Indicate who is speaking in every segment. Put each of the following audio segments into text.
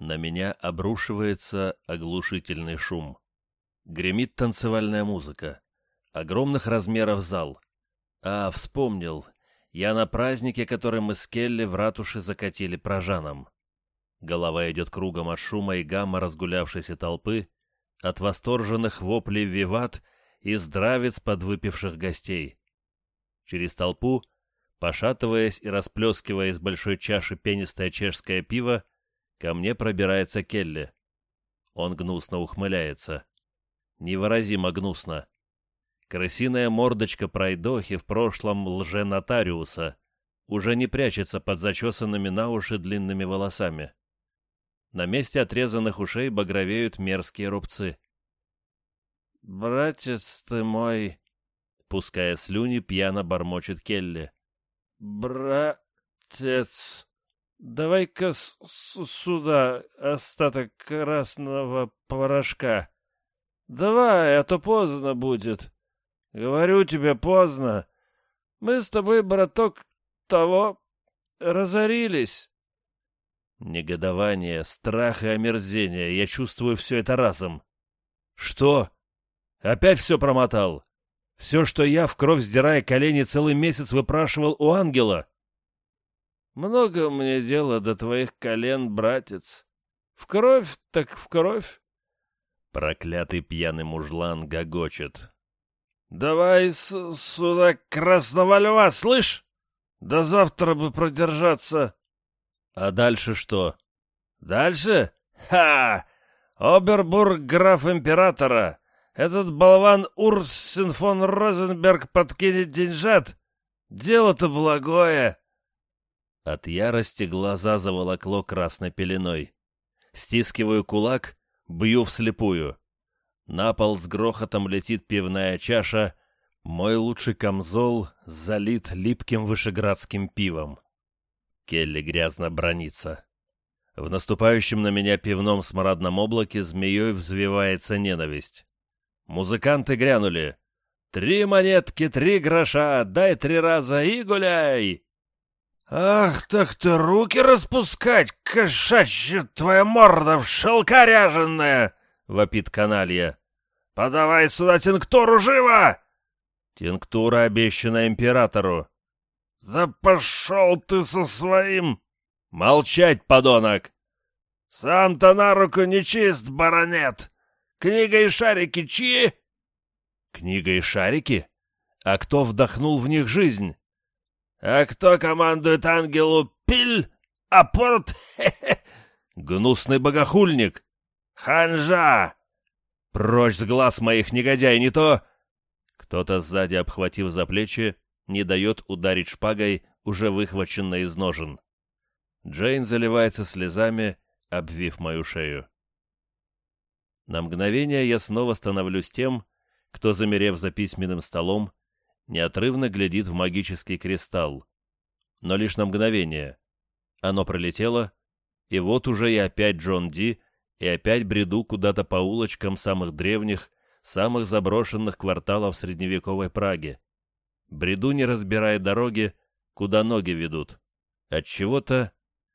Speaker 1: На меня обрушивается оглушительный шум. Гремит танцевальная музыка. Огромных размеров зал. А, вспомнил. Я на празднике, который мы с Келли в ратуше закатили прожанам. Голова идет кругом от шума и гамма разгулявшейся толпы, от восторженных воплей виват и здравец подвыпивших гостей. Через толпу, пошатываясь и расплескивая из большой чаши пенистое чешское пиво, ко мне пробирается Келли. Он гнусно ухмыляется. Невыразимо гнусно. Крысиная мордочка пройдохи в прошлом лже-нотариуса уже не прячется под зачесанными на уши длинными волосами. На месте отрезанных ушей багровеют мерзкие рубцы. «Братец ты мой!» Пуская слюни, пьяно бормочет Келли. «Братец, давай-ка сюда остаток красного порошка. Давай, а то поздно будет. Говорю тебе, поздно. Мы с тобой, браток, того разорились». Негодование, страх и омерзение. Я чувствую все это разом. «Что? Опять все промотал? Все, что я, в кровь сдирая колени, целый месяц выпрашивал у ангела?» «Много мне дела до твоих колен, братец. В кровь так в кровь». Проклятый пьяный мужлан гогочет. «Давай сюда красного льва, слышь? До завтра бы продержаться». А дальше что? Дальше? Ха! Обербург граф императора. Этот болван Урсен фон Розенберг подкинет деньжат. Дело-то благое. От ярости глаза заволокло красной пеленой. Стискиваю кулак, бью вслепую. На пол с грохотом летит пивная чаша. Мой лучший камзол залит липким вышеградским пивом. Келли грязно бронится. В наступающем на меня пивном смрадном облаке змеей взвивается ненависть. Музыканты грянули. «Три монетки, три гроша, дай три раза и гуляй!» «Ах, так ты руки распускать, кошачья твоя морда в шелка ряженая!» — вопит каналья. «Подавай сюда тинктуру живо!» «Тинктура обещана императору. «Да пошел ты со своим!» «Молчать, подонок!» «Сам-то на руку не чист, баронет! Книга и шарики чьи?» «Книга и шарики? А кто вдохнул в них жизнь?» «А кто командует ангелу Пиль, а порт...» «Гнусный богохульник!» «Ханжа!» «Прочь с глаз моих, негодяй, не то...» Кто-то сзади, обхватив за плечи, не дает ударить шпагой, уже выхваченной из ножен. Джейн заливается слезами, обвив мою шею. На мгновение я снова становлюсь тем, кто, замерев за письменным столом, неотрывно глядит в магический кристалл. Но лишь на мгновение. Оно пролетело, и вот уже и опять Джон Ди, и опять бреду куда-то по улочкам самых древних, самых заброшенных кварталов средневековой Праги. Бреду, не разбирая дороги, куда ноги ведут. От чего-то,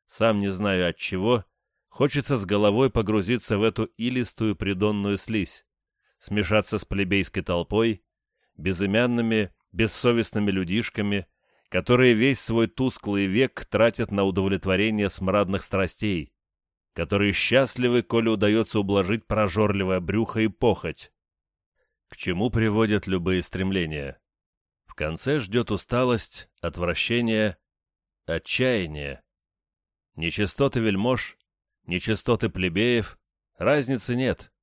Speaker 1: сам не знаю от чего, хочется с головой погрузиться в эту илистую придонную слизь, смешаться с плебейской толпой, безымянными, бессовестными людишками, которые весь свой тусклый век тратят на удовлетворение смрадных страстей, которые счастливы, коли удается ублажить прожорливое брюхо и похоть. К чему приводят любые стремления? В конце ждет усталость, отвращение, отчаяние. Нечистоты вельмож, нечистоты плебеев, разницы нет.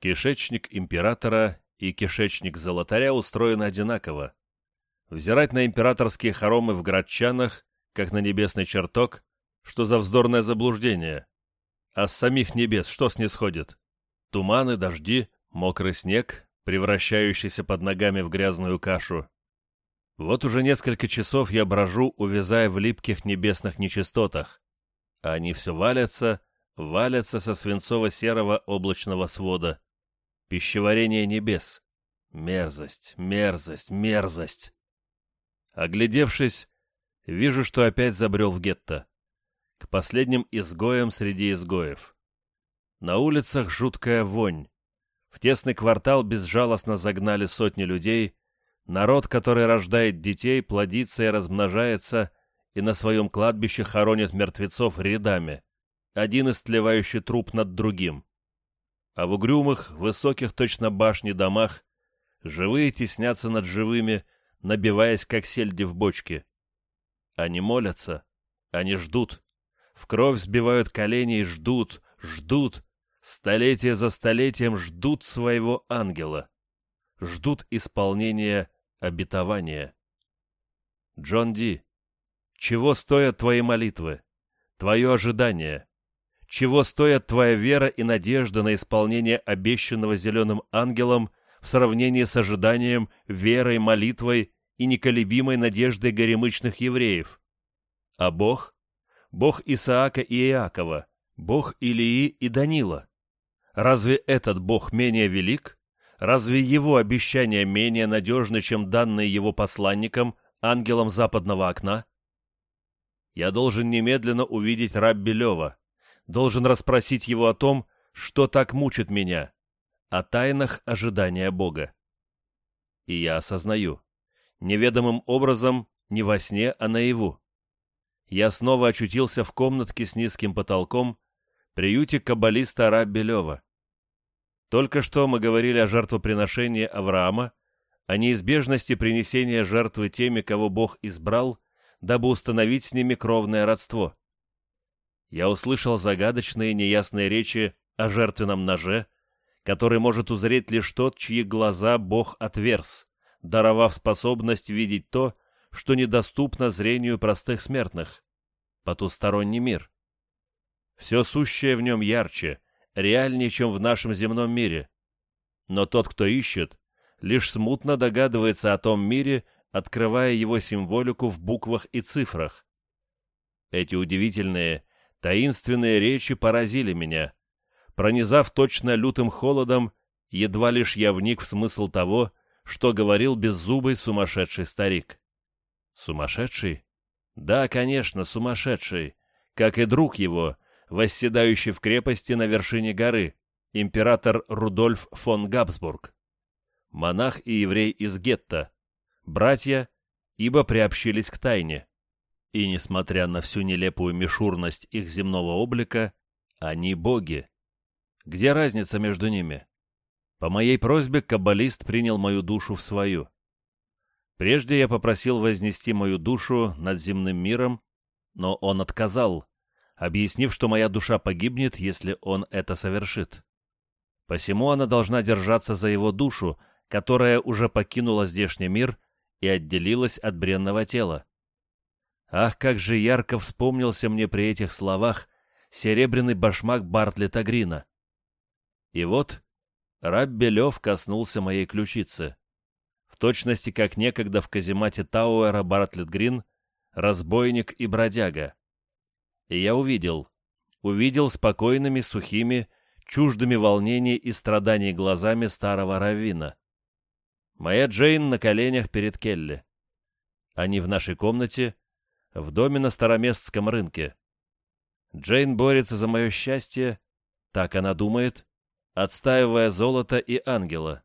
Speaker 1: Кишечник императора и кишечник золотаря устроены одинаково. Взирать на императорские хоромы в Градчанах, как на небесный чертог, что за вздорное заблуждение. А с самих небес что снисходит? Туманы, дожди, мокрый снег, превращающийся под ногами в грязную кашу, вот уже несколько часов я брожу, увязая в липких небесных нечистотах. А они все валятся, валятся со свинцово-серого облачного свода. Пищеварение небес. Мерзость, мерзость, мерзость. Оглядевшись, вижу, что опять забрел в гетто. К последним изгоям среди изгоев. На улицах жуткая вонь. В тесный квартал безжалостно загнали сотни людей, народ, который рождает детей, плодится и размножается, и на своем кладбище хоронит мертвецов рядами, один истлевающий труп над другим. А в угрюмых, высоких точно башни домах живые теснятся над живыми, набиваясь, как сельди в бочке. Они молятся, они ждут, в кровь сбивают колени и ждут, ждут, столетие за столетием ждут своего ангела, ждут исполнения обетования. Джон Ди, чего стоят твои молитвы, твое ожидание? Чего стоят твоя вера и надежда на исполнение обещанного зеленым ангелом в сравнении с ожиданием, верой, молитвой и неколебимой надеждой горемычных евреев? А Бог? Бог Исаака и Иакова, Бог Илии и Данила. Разве этот Бог менее велик? Разве его обещания менее надежны, чем данные его посланникам, ангелам западного окна? Я должен немедленно увидеть Рабби Лева, должен расспросить его о том, что так мучит меня, о тайнах ожидания Бога. И я осознаю, неведомым образом, не во сне, а наяву. Я снова очутился в комнатке с низким потолком, приюте каббалиста Рабби Лева. Только что мы говорили о жертвоприношении Авраама, о неизбежности принесения жертвы теми, кого Бог избрал, дабы установить с ними кровное родство. Я услышал загадочные неясные речи о жертвенном ноже, который может узреть лишь тот, чьи глаза Бог отверз, даровав способность видеть то, что недоступно зрению простых смертных. Потусторонний мир. Все сущее в нем ярче, реальнее, чем в нашем земном мире. Но тот, кто ищет, лишь смутно догадывается о том мире, открывая его символику в буквах и цифрах. Эти удивительные, таинственные речи поразили меня. Пронизав точно лютым холодом, едва лишь я вник в смысл того, что говорил беззубый сумасшедший старик. Сумасшедший? Да, конечно, сумасшедший, как и друг его, восседающий в крепости на вершине горы, император Рудольф фон Габсбург. Монах и еврей из гетто, братья, ибо приобщились к тайне. И, несмотря на всю нелепую мишурность их земного облика, они боги. Где разница между ними? По моей просьбе каббалист принял мою душу в свою. Прежде я попросил вознести мою душу над земным миром, но он отказал, объяснив, что моя душа погибнет, если он это совершит. Посему она должна держаться за его душу, которая уже покинула здешний мир и отделилась от бренного тела. Ах, как же ярко вспомнился мне при этих словах серебряный башмак Бартлета Грина. И вот Рабби Лев коснулся моей ключицы. В точности, как некогда в каземате Тауэра Бартлет Грин, разбойник и бродяга. И я увидел, увидел спокойными, сухими, чуждыми волнений и страданий глазами старого раввина. Моя Джейн на коленях перед Келли. Они в нашей комнате, в доме на Староместском рынке. Джейн борется за мое счастье, так она думает, отстаивая золото и ангела.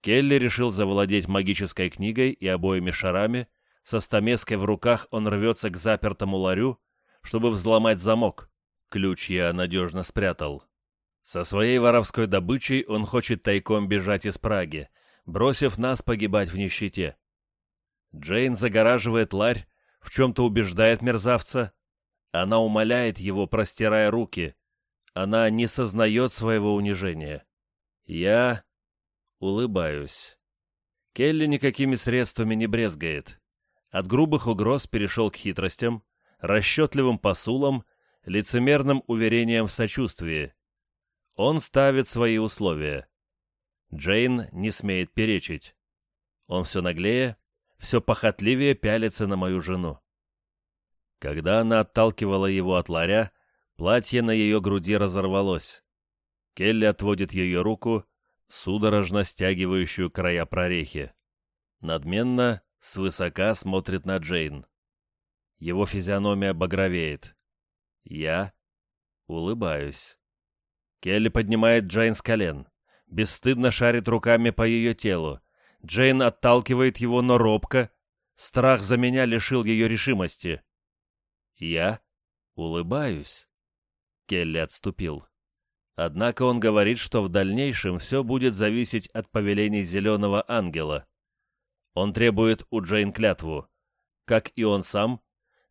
Speaker 1: Келли решил завладеть магической книгой и обоими шарами, со стамеской в руках он рвется к запертому ларю, чтобы взломать замок. Ключ я надежно спрятал. Со своей воровской добычей он хочет тайком бежать из Праги, бросив нас погибать в нищете. Джейн загораживает ларь, в чем-то убеждает мерзавца. Она умоляет его, простирая руки. Она не сознает своего унижения. Я улыбаюсь. Келли никакими средствами не брезгает. От грубых угроз перешел к хитростям, расчетливым посулам, лицемерным уверением в сочувствии. Он ставит свои условия. Джейн не смеет перечить. Он все наглее, все похотливее пялится на мою жену. Когда она отталкивала его от ларя, платье на ее груди разорвалось. Келли отводит ее руку, судорожно стягивающую края прорехи. Надменно, свысока смотрит на Джейн. Его физиономия багровеет. Я улыбаюсь. Келли поднимает Джейн с колен, бесстыдно шарит руками по ее телу. Джейн отталкивает его, но робко. Страх за меня лишил ее решимости. Я улыбаюсь. Келли отступил. Однако он говорит, что в дальнейшем все будет зависеть от повелений Зеленого Ангела. Он требует у Джейн клятву. Как и он сам,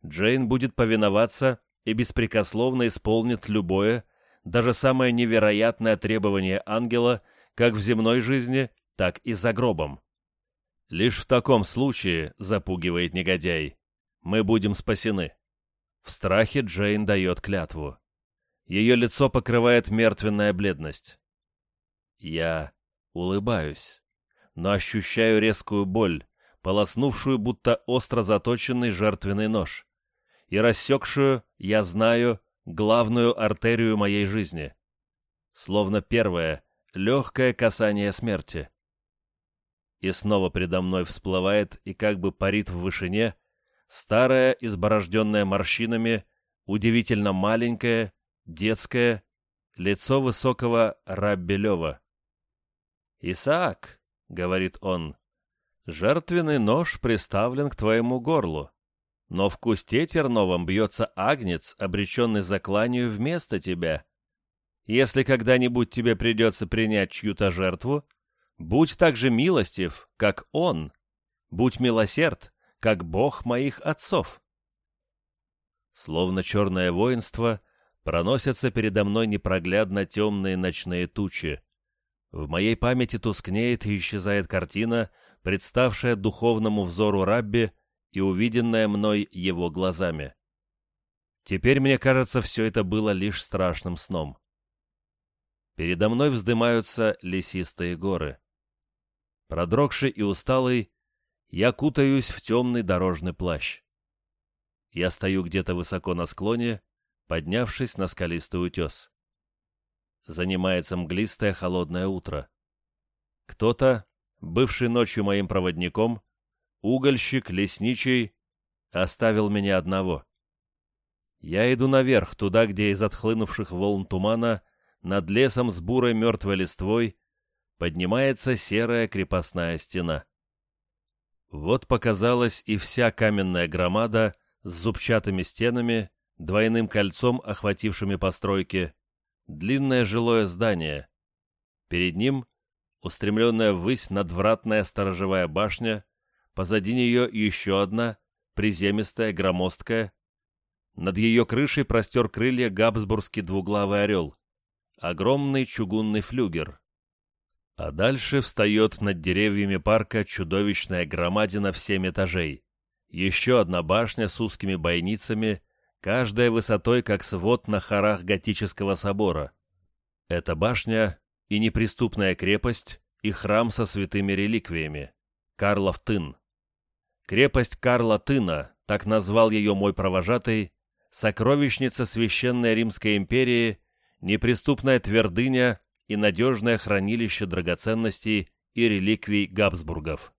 Speaker 1: Джейн будет повиноваться и беспрекословно исполнит любое, даже самое невероятное требование ангела, как в земной жизни, так и за гробом. Лишь в таком случае, запугивает негодяй, мы будем спасены. В страхе Джейн дает клятву. Ее лицо покрывает мертвенная бледность. Я улыбаюсь, но ощущаю резкую боль, полоснувшую будто остро заточенный жертвенный нож, и рассекшую, я знаю, главную артерию моей жизни. Словно первое, легкое касание смерти. И снова передо мной всплывает и как бы парит в вышине старая, изборожденная морщинами, удивительно маленькая, детское, лицо высокого Раббелева. «Исаак», — говорит он, — «жертвенный нож приставлен к твоему горлу, но в кусте терновом бьется агнец, обреченный закланию вместо тебя. Если когда-нибудь тебе придется принять чью-то жертву, будь так же милостив, как он, будь милосерд, как Бог моих отцов». Словно черное воинство — Проносятся передо мной непроглядно темные ночные тучи. В моей памяти тускнеет и исчезает картина, представшая духовному взору Рабби и увиденная мной его глазами. Теперь мне кажется, все это было лишь страшным сном. Передо мной вздымаются лесистые горы. Продрогший и усталый, я кутаюсь в темный дорожный плащ. Я стою где-то высоко на склоне, поднявшись на скалистый утес. Занимается мглистое холодное утро. Кто-то, бывший ночью моим проводником, угольщик, лесничий, оставил меня одного. Я иду наверх, туда, где из отхлынувших волн тумана над лесом с бурой мертвой листвой поднимается серая крепостная стена. Вот показалась и вся каменная громада с зубчатыми стенами двойным кольцом охватившими постройки, длинное жилое здание. Перед ним устремленная ввысь надвратная сторожевая башня, позади нее еще одна, приземистая, громоздкая. Над ее крышей простер крылья габсбургский двуглавый орел, огромный чугунный флюгер. А дальше встает над деревьями парка чудовищная громадина в семь этажей. Еще одна башня с узкими бойницами каждая высотой как свод на хорах готического собора. Эта башня и неприступная крепость, и храм со святыми реликвиями. Карлов Тын. Крепость Карла Тына, так назвал ее мой провожатый, сокровищница Священной Римской империи, неприступная твердыня и надежное хранилище драгоценностей и реликвий Габсбургов.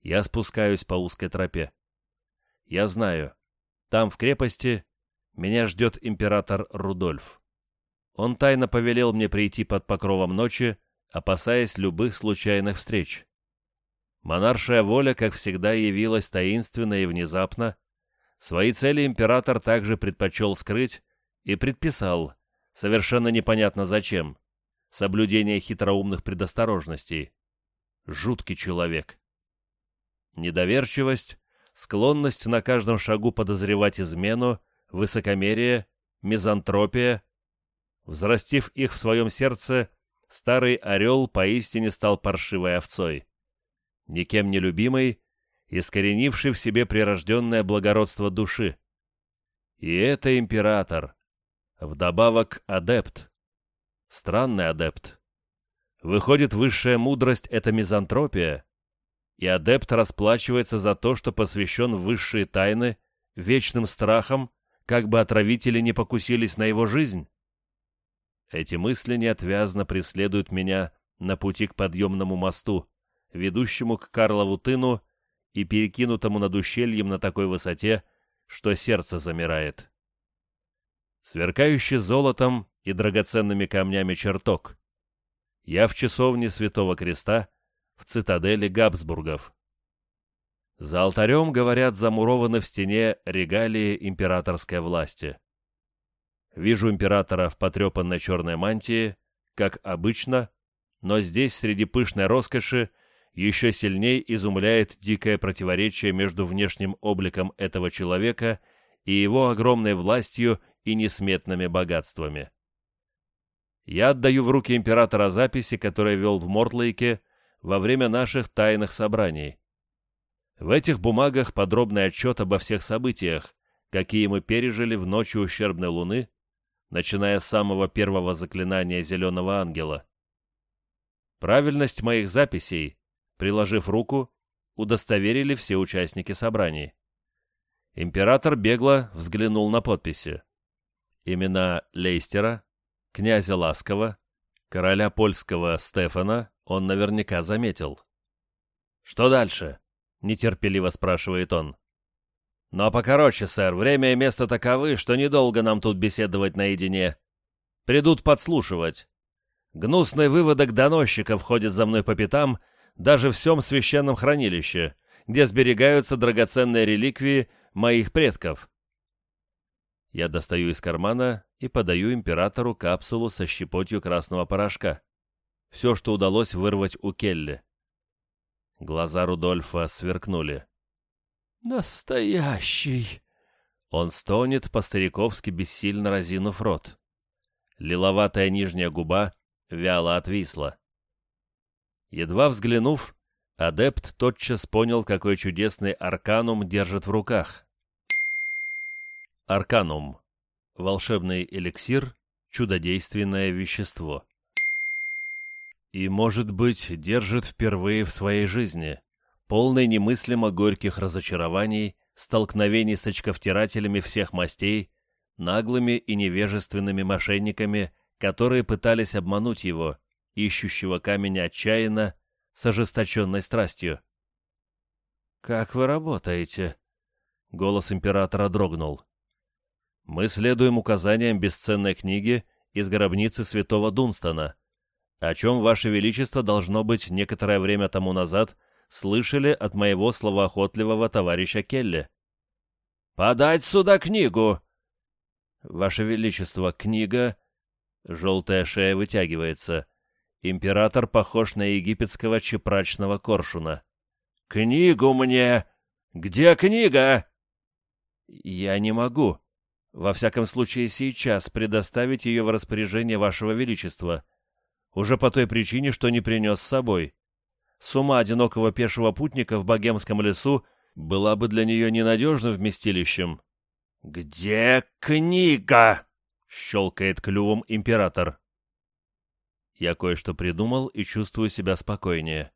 Speaker 1: Я спускаюсь по узкой тропе. Я знаю, там, в крепости, меня ждет император Рудольф. Он тайно повелел мне прийти под покровом ночи, опасаясь любых случайных встреч. Монаршая воля, как всегда, явилась таинственно и внезапно. Свои цели император также предпочел скрыть и предписал, совершенно непонятно зачем, соблюдение хитроумных предосторожностей. Жуткий человек. Недоверчивость склонность на каждом шагу подозревать измену, высокомерие, мизантропия. Взрастив их в своем сердце, старый орел поистине стал паршивой овцой. Никем не любимый, искоренивший в себе прирожденное благородство души. И это император. Вдобавок адепт. Странный адепт. Выходит, высшая мудрость — это мизантропия, и адепт расплачивается за то, что посвящен высшие тайны, вечным страхом, как бы отравители не покусились на его жизнь. Эти мысли неотвязно преследуют меня на пути к подъемному мосту, ведущему к Карлову тыну и перекинутому над ущельем на такой высоте, что сердце замирает. Сверкающий золотом и драгоценными камнями чертог. Я в часовне Святого Креста, в цитадели Габсбургов. За алтарем, говорят, замурованы в стене регалии императорской власти. Вижу императора в потрепанной черной мантии, как обычно, но здесь, среди пышной роскоши, еще сильней изумляет дикое противоречие между внешним обликом этого человека и его огромной властью и несметными богатствами. Я отдаю в руки императора записи, которые вел в Мортлейке во время наших тайных собраний. В этих бумагах подробный отчет обо всех событиях, какие мы пережили в ночи ущербной луны, начиная с самого первого заклинания Зеленого Ангела. Правильность моих записей, приложив руку, удостоверили все участники собраний. Император бегло взглянул на подписи. Имена Лейстера, князя Ласкова, короля польского Стефана он наверняка заметил. «Что дальше?» — нетерпеливо спрашивает он. «Но «Ну, а покороче, сэр, время и место таковы, что недолго нам тут беседовать наедине. Придут подслушивать. Гнусный выводок доносчиков ходит за мной по пятам даже в всем священном хранилище, где сберегаются драгоценные реликвии моих предков. Я достаю из кармана и подаю императору капсулу со щепотью красного порошка. Все, что удалось вырвать у Келли. Глаза Рудольфа сверкнули. «Настоящий!» Он стонет, по-стариковски бессильно разинув рот. Лиловатая нижняя губа вяло отвисла. Едва взглянув, адепт тотчас понял, какой чудесный арканум держит в руках. Арканум. Волшебный эликсир, чудодейственное вещество. И, может быть, держит впервые в своей жизни, полный немыслимо горьких разочарований, столкновений с очковтирателями всех мастей, наглыми и невежественными мошенниками, которые пытались обмануть его, ищущего камень отчаянно, с ожесточенной страстью. «Как вы работаете?» Голос императора дрогнул. «Мы следуем указаниям бесценной книги из гробницы святого Дунстона, о чем, Ваше Величество, должно быть, некоторое время тому назад слышали от моего словоохотливого товарища Келли. «Подать сюда книгу!» «Ваше Величество, книга...» Желтая шея вытягивается. Император похож на египетского чепрачного коршуна. «Книгу мне! Где книга?» «Я не могу. Во всяком случае, сейчас предоставить ее в распоряжение Вашего Величества. Уже по той причине, что не принес с собой. С ума одинокого пешего путника в богемском лесу была бы для нее ненадежным вместилищем. «Где книга?» — щелкает клювом император. Я кое-что придумал и чувствую себя спокойнее.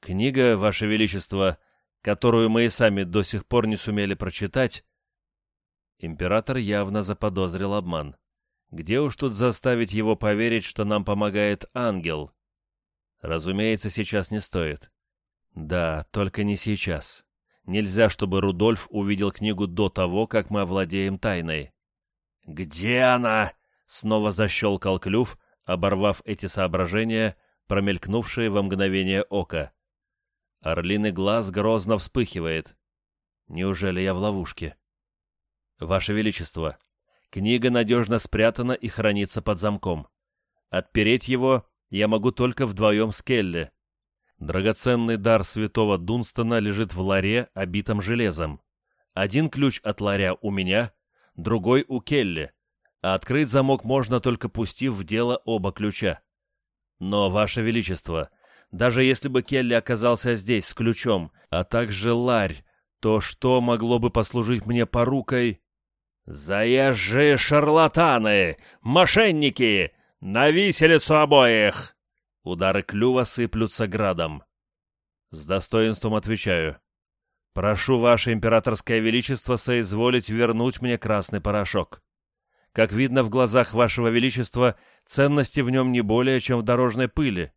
Speaker 1: Книга, Ваше Величество, которую мы и сами до сих пор не сумели прочитать... Император явно заподозрил обман. Где уж тут заставить его поверить, что нам помогает ангел? Разумеется, сейчас не стоит. Да, только не сейчас. Нельзя, чтобы Рудольф увидел книгу до того, как мы овладеем тайной. «Где она?» — снова защелкал клюв, оборвав эти соображения, промелькнувшие во мгновение ока. Орлиный глаз грозно вспыхивает. Неужели я в ловушке? Ваше Величество, книга надежно спрятана и хранится под замком. Отпереть его я могу только вдвоем с Келли. Драгоценный дар святого Дунстона лежит в ларе, обитом железом. Один ключ от ларя у меня, другой у Келли, а открыть замок можно только пустив в дело оба ключа. Но, Ваше Величество, даже если бы Келли оказался здесь с ключом, а также ларь, то что могло бы послужить мне порукой? «Заезжие шарлатаны! Мошенники! На виселицу обоих!» Удары клюва сыплются градом. С достоинством отвечаю. Прошу, Ваше Императорское Величество, соизволить вернуть мне красный порошок. Как видно в глазах Вашего Величества, ценности в нем не более, чем в дорожной пыли.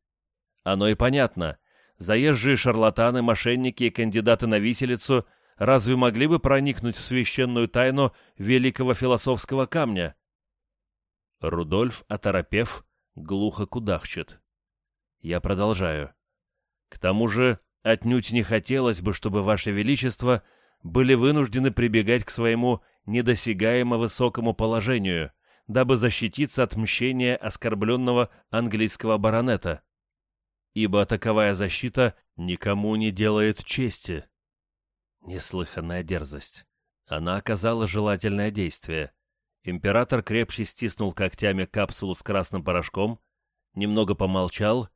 Speaker 1: Оно и понятно. Заезжие шарлатаны, мошенники и кандидаты на виселицу разве могли бы проникнуть в священную тайну великого философского камня? Рудольф, оторопев, глухо кудахчет. Я продолжаю. К тому же, отнюдь не хотелось бы, чтобы Ваше Величество были вынуждены прибегать к своему недосягаемо высокому положению, дабы защититься от мщения оскорбленного английского баронета. Ибо таковая защита никому не делает чести. Неслыханная дерзость. Она оказала желательное действие. Император крепче стиснул когтями капсулу с красным порошком, немного помолчал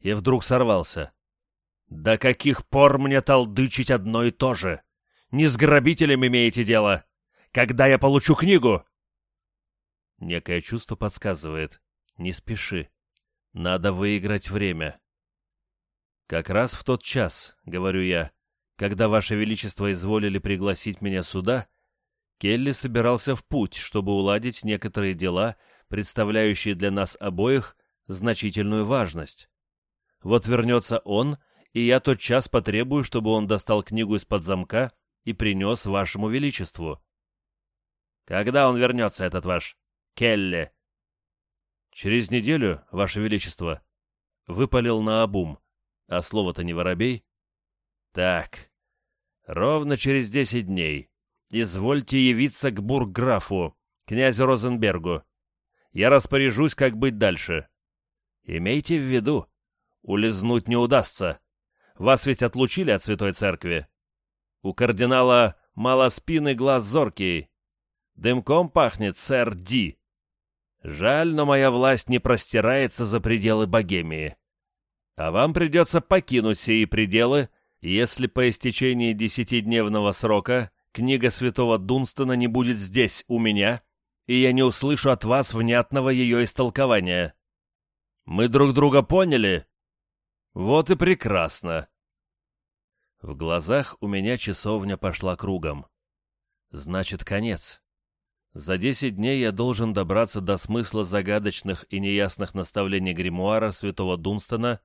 Speaker 1: и вдруг сорвался. «До каких пор мне толдычить одно и то же? Не с грабителем имеете дело? Когда я получу книгу?» Некое чувство подсказывает. «Не спеши. Надо выиграть время». «Как раз в тот час, — говорю я, — когда Ваше Величество изволили пригласить меня сюда, Келли собирался в путь, чтобы уладить некоторые дела, представляющие для нас обоих значительную важность. Вот вернется он, и я тот час потребую, чтобы он достал книгу из-под замка и принес Вашему Величеству». «Когда он вернется, этот ваш Келли?» «Через неделю, Ваше Величество», — выпалил на обум. А слово-то не воробей? Так, ровно через десять дней. Извольте явиться к бургграфу, князю Розенбергу. Я распоряжусь, как быть дальше. Имейте в виду, улизнуть не удастся. Вас ведь отлучили от Святой Церкви. У кардинала мало спины глаз зоркий. Дымком пахнет сэр Ди. Жаль, но моя власть не простирается за пределы Богемии а вам придется покинуть сии пределы, если по истечении десятидневного срока книга святого Дунстона не будет здесь, у меня, и я не услышу от вас внятного ее истолкования. Мы друг друга поняли? Вот и прекрасно. В глазах у меня часовня пошла кругом. Значит, конец. За десять дней я должен добраться до смысла загадочных и неясных наставлений гримуара святого Дунстона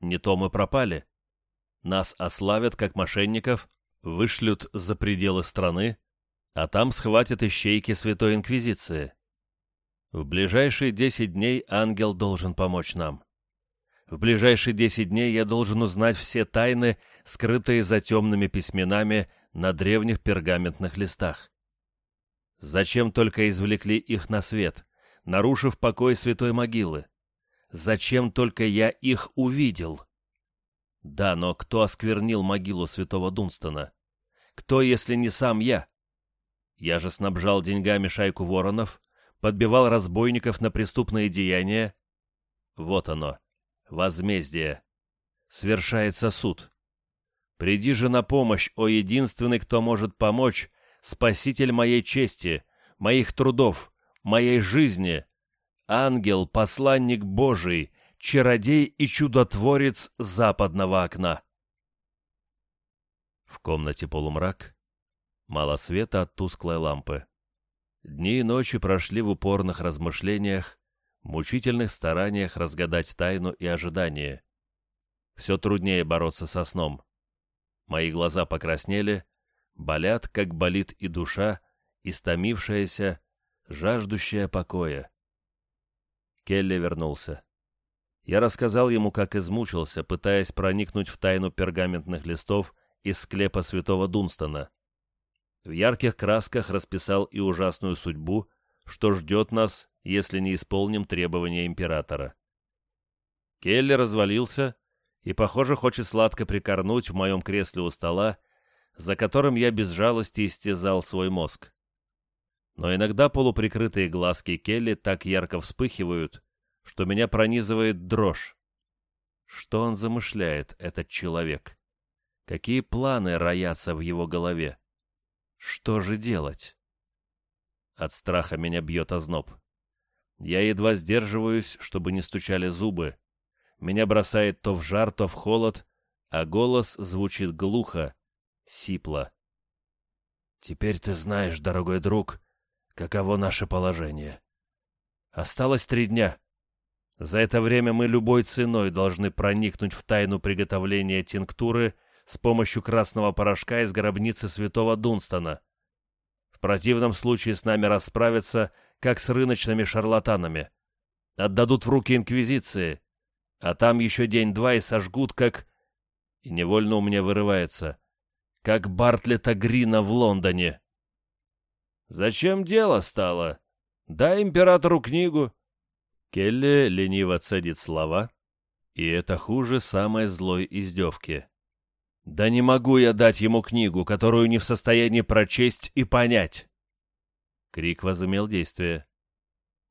Speaker 1: не то мы пропали. Нас ославят как мошенников, вышлют за пределы страны, а там схватят ищейки Святой Инквизиции. В ближайшие десять дней ангел должен помочь нам. В ближайшие десять дней я должен узнать все тайны, скрытые за темными письменами на древних пергаментных листах. Зачем только извлекли их на свет, нарушив покой святой могилы? Зачем только я их увидел? Да, но кто осквернил могилу святого Дунстона? Кто, если не сам я? Я же снабжал деньгами шайку воронов, подбивал разбойников на преступные деяния. Вот оно, возмездие. Свершается суд. Приди же на помощь, о единственный, кто может помочь, спаситель моей чести, моих трудов, моей жизни, ангел, посланник Божий, чародей и чудотворец западного окна. В комнате полумрак, мало света от тусклой лампы. Дни и ночи прошли в упорных размышлениях, мучительных стараниях разгадать тайну и ожидание. Все труднее бороться со сном. Мои глаза покраснели, болят, как болит и душа, истомившаяся, жаждущая покоя. Келли вернулся. Я рассказал ему, как измучился, пытаясь проникнуть в тайну пергаментных листов из склепа святого Дунстона. В ярких красках расписал и ужасную судьбу, что ждет нас, если не исполним требования императора. Келли развалился и, похоже, хочет сладко прикорнуть в моем кресле у стола, за которым я без жалости истязал свой мозг но иногда полуприкрытые глазки Келли так ярко вспыхивают, что меня пронизывает дрожь. Что он замышляет, этот человек? Какие планы роятся в его голове? Что же делать? От страха меня бьет озноб. Я едва сдерживаюсь, чтобы не стучали зубы. Меня бросает то в жар, то в холод, а голос звучит глухо, сипло. «Теперь ты знаешь, дорогой друг, каково наше положение. Осталось три дня. За это время мы любой ценой должны проникнуть в тайну приготовления тинктуры с помощью красного порошка из гробницы святого Дунстона. В противном случае с нами расправятся, как с рыночными шарлатанами. Отдадут в руки Инквизиции, а там еще день-два и сожгут, как... И невольно у меня вырывается. Как Бартлета Грина в Лондоне. Зачем дело стало? Дай императору книгу. Келли лениво цедит слова, и это хуже самой злой издевки. Да не могу я дать ему книгу, которую не в состоянии прочесть и понять. Крик возымел действие.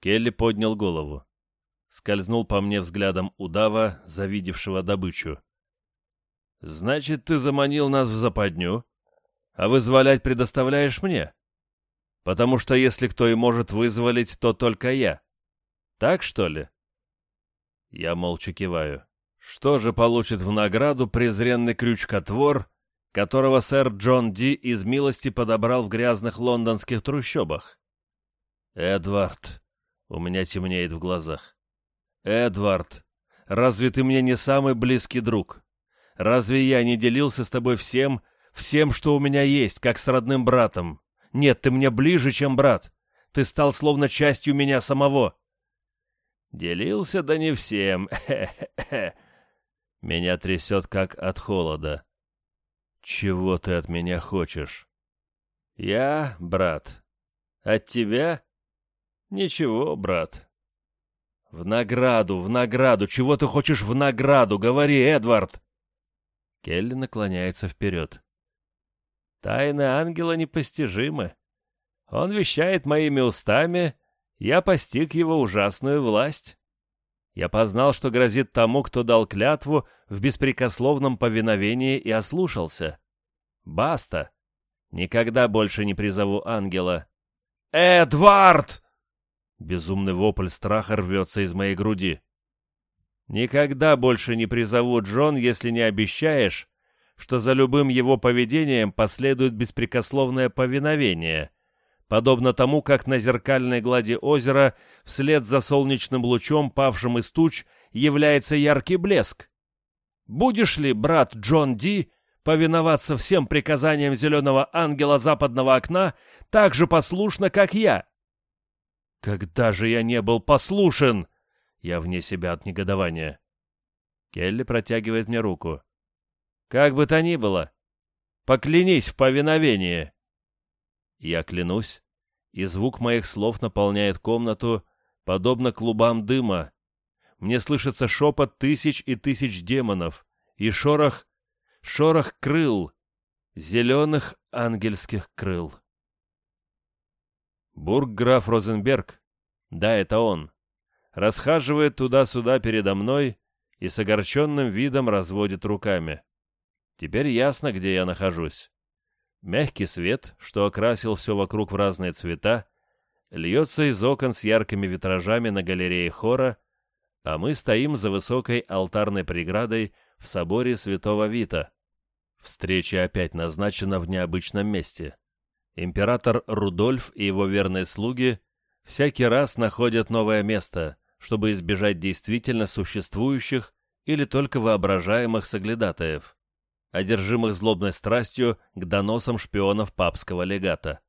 Speaker 1: Келли поднял голову. Скользнул по мне взглядом удава, завидевшего добычу. «Значит, ты заманил нас в западню, а вызволять предоставляешь мне? Потому что если кто и может вызволить, то только я. Так, что ли?» Я молча киваю. Что же получит в награду презренный крючкотвор, которого сэр Джон Ди из милости подобрал в грязных лондонских трущобах? Эдвард, у меня темнеет в глазах. Эдвард, разве ты мне не самый близкий друг? Разве я не делился с тобой всем, всем, что у меня есть, как с родным братом? Нет, ты мне ближе, чем брат. Ты стал словно частью меня самого. Делился, да не всем. Меня трясет, как от холода. Чего ты от меня хочешь? Я, брат. От тебя? Ничего, брат. В награду, в награду. Чего ты хочешь в награду? Говори, Эдвард. Келли наклоняется вперед. Тайны ангела непостижимы. Он вещает моими устами, я постиг его ужасную власть. Я познал, что грозит тому, кто дал клятву в беспрекословном повиновении и ослушался. Баста! Никогда больше не призову ангела. «Эдвард!» Безумный вопль страха рвется из моей груди. «Никогда больше не призову Джон, если не обещаешь, что за любым его поведением последует беспрекословное повиновение, подобно тому, как на зеркальной глади озера вслед за солнечным лучом, павшим из туч, является яркий блеск. Будешь ли, брат Джон Ди, повиноваться всем приказаниям зеленого ангела западного окна так же послушно, как я? Когда же я не был послушен? Я вне себя от негодования. Келли протягивает мне руку. Как бы то ни было, поклянись в повиновении. Я клянусь, и звук моих слов наполняет комнату, подобно клубам дыма. Мне слышится шепот тысяч и тысяч демонов, и шорох, шорох крыл, зеленых ангельских крыл. Бургграф Розенберг, да, это он, расхаживает туда-сюда передо мной и с огорченным видом разводит руками. Теперь ясно, где я нахожусь. Мягкий свет, что окрасил все вокруг в разные цвета, льется из окон с яркими витражами на галерее хора, а мы стоим за высокой алтарной преградой в соборе святого Вита. Встреча опять назначена в необычном месте. Император Рудольф и его верные слуги всякий раз находят новое место, чтобы избежать действительно существующих или только воображаемых соглядатаев одержимых злобной страстью к доносам шпионов папского легата.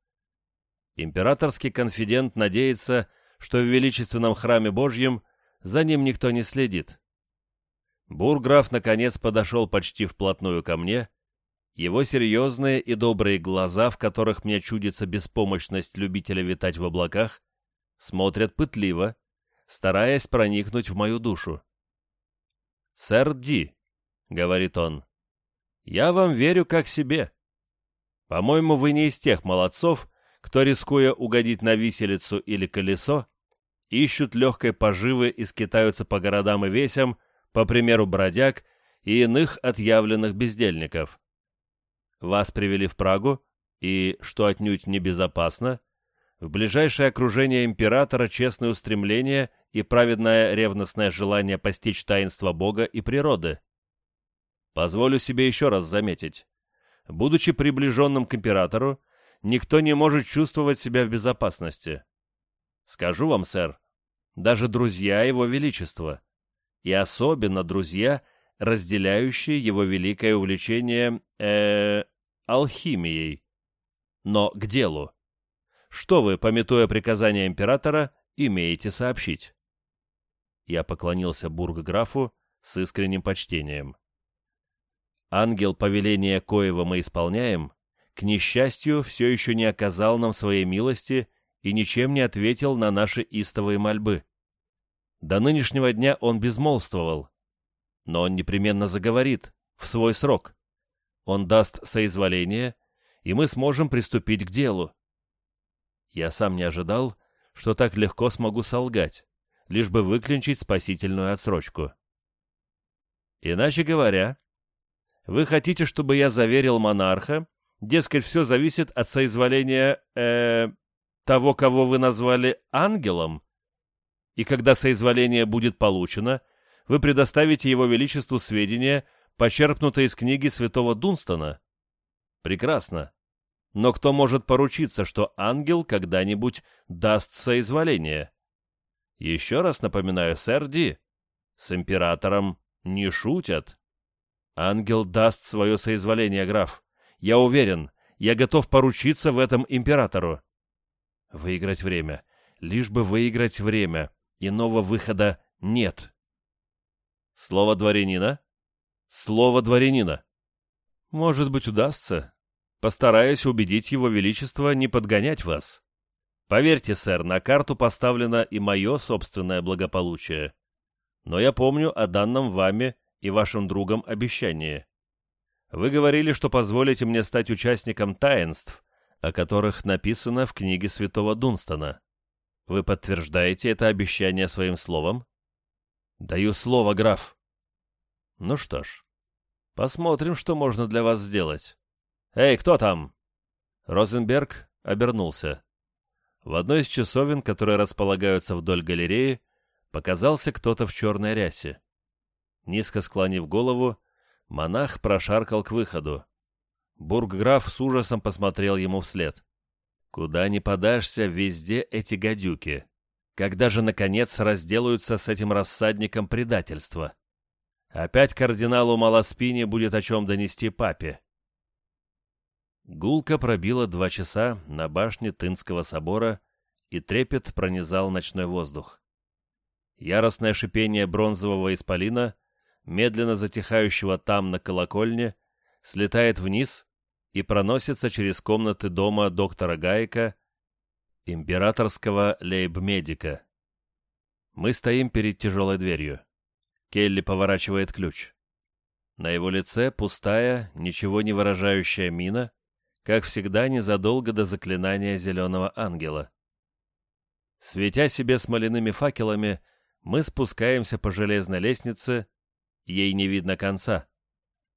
Speaker 1: Императорский конфидент надеется, что в величественном храме Божьем за ним никто не следит. Бурграф, наконец, подошел почти вплотную ко мне. Его серьезные и добрые глаза, в которых мне чудится беспомощность любителя витать в облаках, смотрят пытливо, стараясь проникнуть в мою душу. «Сэр Ди», — говорит он, я вам верю как себе. По-моему, вы не из тех молодцов, кто, рискуя угодить на виселицу или колесо, ищут легкой поживы и скитаются по городам и весям, по примеру бродяг и иных отъявленных бездельников. Вас привели в Прагу, и, что отнюдь небезопасно, в ближайшее окружение императора честное устремление и праведное ревностное желание постичь таинство Бога и природы. Позволю себе еще раз заметить. Будучи приближенным к императору, никто не может чувствовать себя в безопасности. Скажу вам, сэр, даже друзья его величества, и особенно друзья, разделяющие его великое увлечение э, алхимией. Но к делу. Что вы, пометуя приказания императора, имеете сообщить?» Я поклонился бургграфу с искренним почтением. Ангел повеления коего мы исполняем, к несчастью, все еще не оказал нам своей милости и ничем не ответил на наши истовые мольбы. До нынешнего дня он безмолвствовал, но он непременно заговорит в свой срок. Он даст соизволение, и мы сможем приступить к делу. Я сам не ожидал, что так легко смогу солгать, лишь бы выклинчить спасительную отсрочку. Иначе говоря, вы хотите, чтобы я заверил монарха, дескать, все зависит от соизволения, э, того, кого вы назвали ангелом? И когда соизволение будет получено, вы предоставите его величеству сведения, почерпнутые из книги святого Дунстона? Прекрасно. Но кто может поручиться, что ангел когда-нибудь даст соизволение? Еще раз напоминаю, сэр Ди, с императором не шутят. Ангел даст свое соизволение, граф. Я уверен, я готов поручиться в этом императору. Выиграть время. Лишь бы выиграть время. Иного выхода нет. Слово дворянина? Слово дворянина. Может быть, удастся. Постараюсь убедить его величество не подгонять вас. Поверьте, сэр, на карту поставлено и мое собственное благополучие. Но я помню о данном вами и вашим другом обещании. Вы говорили, что позволите мне стать участником таинств, о которых написано в книге святого Дунстона. Вы подтверждаете это обещание своим словом? Даю слово, граф. Ну что ж, посмотрим, что можно для вас сделать. Эй, кто там? Розенберг обернулся. В одной из часовен, которые располагаются вдоль галереи, показался кто-то в черной рясе. Низко склонив голову, монах прошаркал к выходу. Бургграф с ужасом посмотрел ему вслед. «Куда ни подашься, везде эти гадюки. Когда же, наконец, разделаются с этим рассадником предательства? Опять кардиналу Малоспини будет о чем донести папе». Гулка пробила два часа на башне Тынского собора, и трепет пронизал ночной воздух. Яростное шипение бронзового исполина, медленно затихающего там на колокольне, слетает вниз и проносится через комнаты дома доктора Гайка, императорского лейб-медика. Мы стоим перед тяжелой дверью. Келли поворачивает ключ. На его лице пустая, ничего не выражающая мина, как всегда незадолго до заклинания зеленого ангела. Светя себе смоляными факелами, мы спускаемся по железной лестнице, ей не видно конца.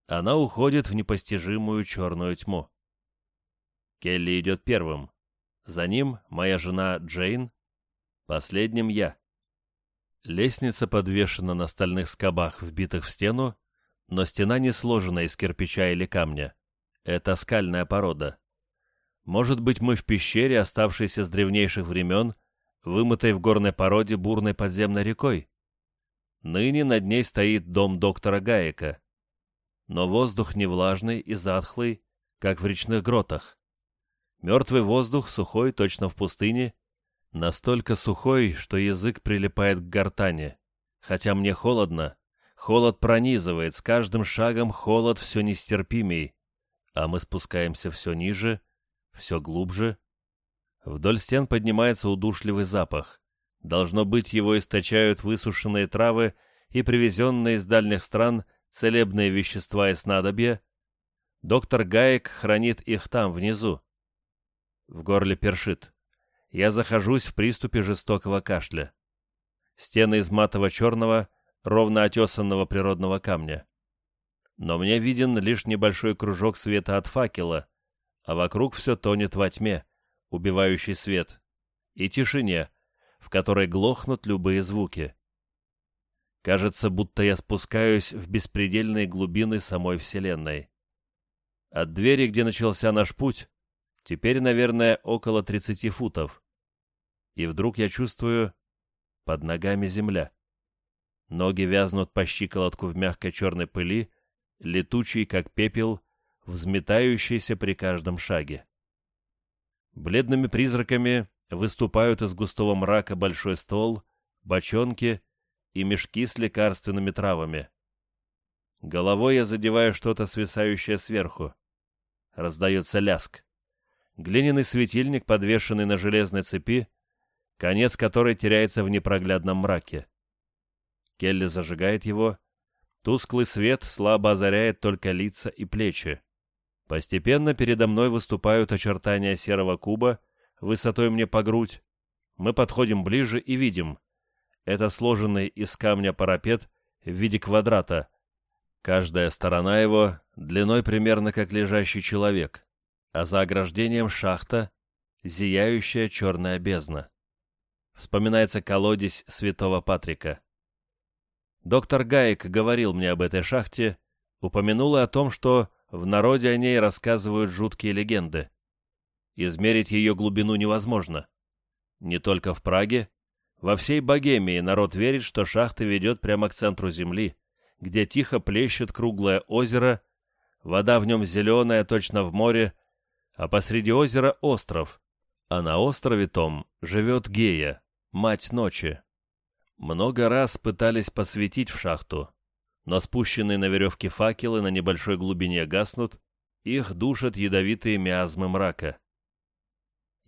Speaker 1: Она уходит в непостижимую черную тьму. Келли идет первым. За ним моя жена Джейн, последним я. Лестница подвешена на стальных скобах, вбитых в стену, но стена не сложена из кирпича или камня. Это скальная порода. Может быть, мы в пещере, оставшейся с древнейших времен, вымытой в горной породе бурной подземной рекой? Ныне над ней стоит дом доктора Гаека. Но воздух не влажный и затхлый, как в речных гротах. Мертвый воздух, сухой, точно в пустыне, настолько сухой, что язык прилипает к гортани. Хотя мне холодно, холод пронизывает, с каждым шагом холод все нестерпимей а мы спускаемся все ниже, все глубже. Вдоль стен поднимается удушливый запах. Должно быть, его источают высушенные травы и привезенные из дальних стран целебные вещества и снадобья. Доктор Гаек хранит их там, внизу. В горле першит. Я захожусь в приступе жестокого кашля. Стены из матово-черного, ровно отесанного природного камня но мне виден лишь небольшой кружок света от факела, а вокруг все тонет во тьме, убивающий свет, и тишине, в которой глохнут любые звуки. Кажется, будто я спускаюсь в беспредельные глубины самой Вселенной. От двери, где начался наш путь, теперь, наверное, около 30 футов. И вдруг я чувствую под ногами земля. Ноги вязнут по щиколотку в мягкой черной пыли, летучий, как пепел, взметающийся при каждом шаге. Бледными призраками выступают из густого мрака большой стол, бочонки и мешки с лекарственными травами. Головой я задеваю что-то свисающее сверху. Раздается ляск. Глиняный светильник, подвешенный на железной цепи, конец которой теряется в непроглядном мраке. Келли зажигает его. Тусклый свет слабо озаряет только лица и плечи. Постепенно передо мной выступают очертания серого куба, высотой мне по грудь. Мы подходим ближе и видим. Это сложенный из камня парапет в виде квадрата. Каждая сторона его длиной примерно как лежащий человек, а за ограждением шахта — зияющая черная бездна. Вспоминается колодец святого Патрика. Доктор Гаек говорил мне об этой шахте, упомянул и о том, что в народе о ней рассказывают жуткие легенды. Измерить ее глубину невозможно. Не только в Праге, во всей Богемии народ верит, что шахта ведет прямо к центру земли, где тихо плещет круглое озеро, вода в нем зеленая, точно в море, а посреди озера остров, а на острове том живет Гея, мать ночи. Много раз пытались посветить в шахту, но спущенные на веревке факелы на небольшой глубине гаснут, их душат ядовитые миазмы мрака.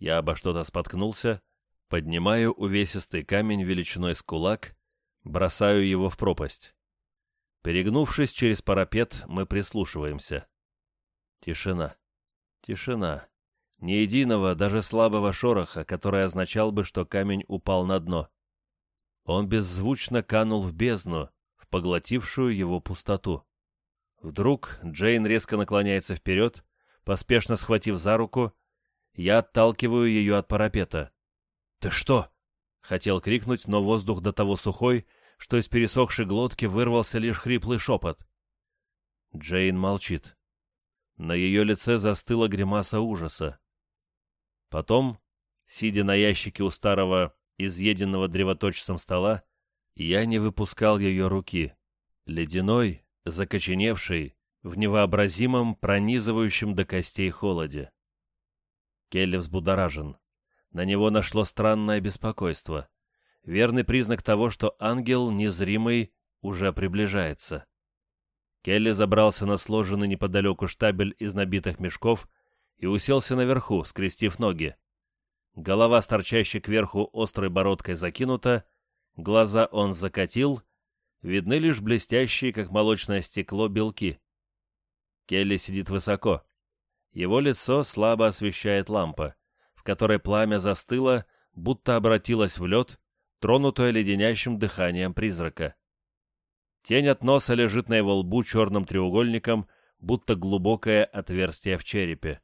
Speaker 1: Я обо что-то споткнулся, поднимаю увесистый камень величиной с кулак, бросаю его в пропасть. Перегнувшись через парапет, мы прислушиваемся. Тишина. Тишина. Ни единого, даже слабого шороха, который означал бы, что камень упал на дно. Он беззвучно канул в бездну, в поглотившую его пустоту. Вдруг Джейн резко наклоняется вперед, поспешно схватив за руку. Я отталкиваю ее от парапета. «Ты что?» — хотел крикнуть, но воздух до того сухой, что из пересохшей глотки вырвался лишь хриплый шепот. Джейн молчит. На ее лице застыла гримаса ужаса. Потом, сидя на ящике у старого изъеденного древоточцем стола, я не выпускал ее руки. Ледяной, закоченевший, в невообразимом, пронизывающем до костей холоде. Келли взбудоражен. На него нашло странное беспокойство. Верный признак того, что ангел, незримый, уже приближается. Келли забрался на сложенный неподалеку штабель из набитых мешков и уселся наверху, скрестив ноги. Голова с торчащей кверху острой бородкой закинута, глаза он закатил, видны лишь блестящие, как молочное стекло, белки. Келли сидит высоко. Его лицо слабо освещает лампа, в которой пламя застыло, будто обратилось в лед, тронутое леденящим дыханием призрака. Тень от носа лежит на его лбу черным треугольником, будто глубокое отверстие в черепе.